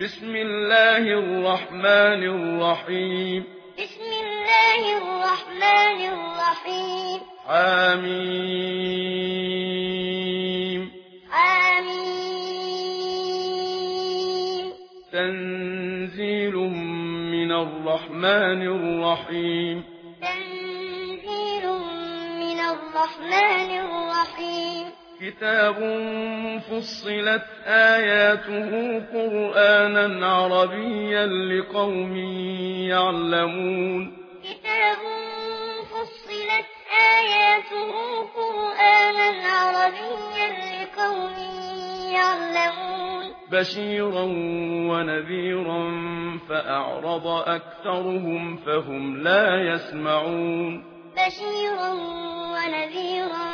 بسم الله الرحمن الرحيم بسم الله الرحمن الرحيم آمين آمين تنزيل من الرحمن الرحيم تنزيل من الرحمن الرحيم كتاب فصلت آياته قرآنا عربيا لقوم يعلمون كتاب فصلت آياته قرآنا عربيا لقوم يعلمون بشيرا ونذيرا فأعرض أكثرهم فهم لا يسمعون بشيرا ونذيرا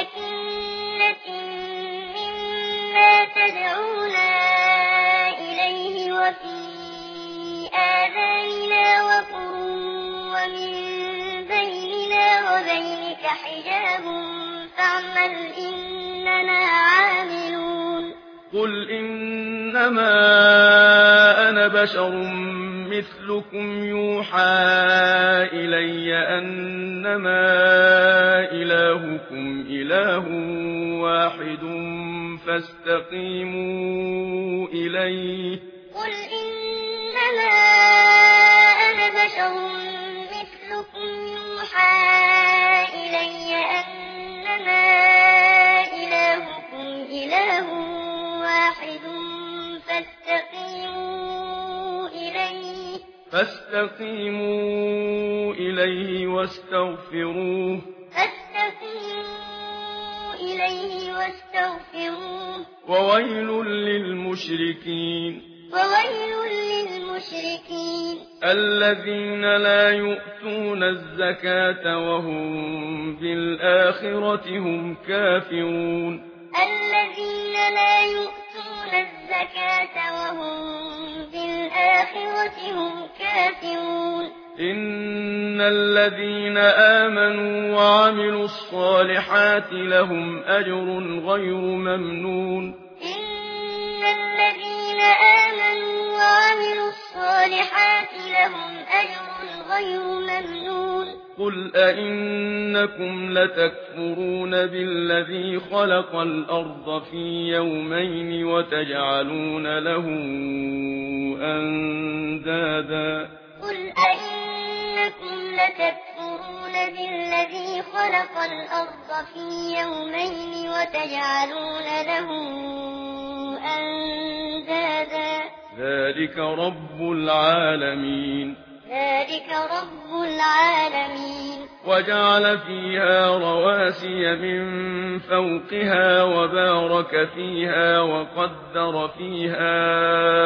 أكنة مما تدعونا إليه وفي آذاننا وقر ومن بيننا وبينك حجاب فاعمل إننا عاملون قل إنما أنا بشر مثلكم يوحى إلي أنما إلهكم إله واحد فاستقيموا إليه. قل إنما فاستقيموا إليه واستغفروه. فاستقيموا إليه واستغفروه وويل للمشركين وويل للمشركين. الذين لا يؤتون الزكاة وهم بالآخرة هم كافرون. الذين لا يؤتون الزكاة وهم بالآخرة هم كافرون إن الذين آمنوا وعملوا الصالحات لهم أجر غير ممنون. إن الذين آمنوا وعملوا الصالحات لهم أجر غير ممنون. قل أَإِنَّكُمْ لتكفرون بالذي خلق الأرض في يومين وتجعلون له أندادا. قل أئنكم لتكفرون بالذي خلق الأرض في يومين وتجعلون له أندادا. ذلك رب العالمين. ذلك رب العالمين. وجعل فيها رواسي من فوقها وبارك فيها وقدر فيها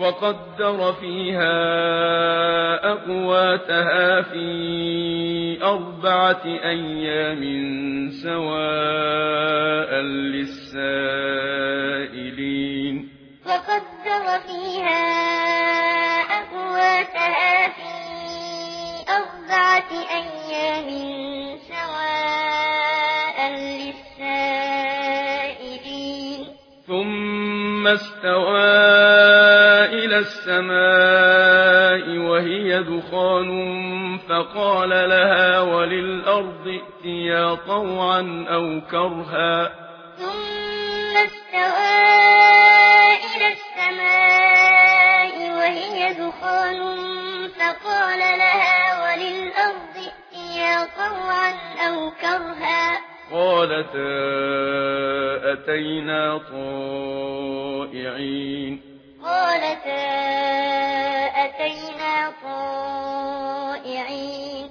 وقدر فيها أقواتها في أربعة أيام سواء للسائلين. وقدر فيها أقواتها في أربعة أيام سواء للسائلين. ثم استوى إلى السماء وهي دخان فقال لها وللأرض اتِّيَا طوعا أو كرها ثم استوى إلى السماء وهي دخان فقال لها وللأرض اتِّيَا طوعا أو كرها قالت أتينا طائعين قالتا أتينا طائعين؟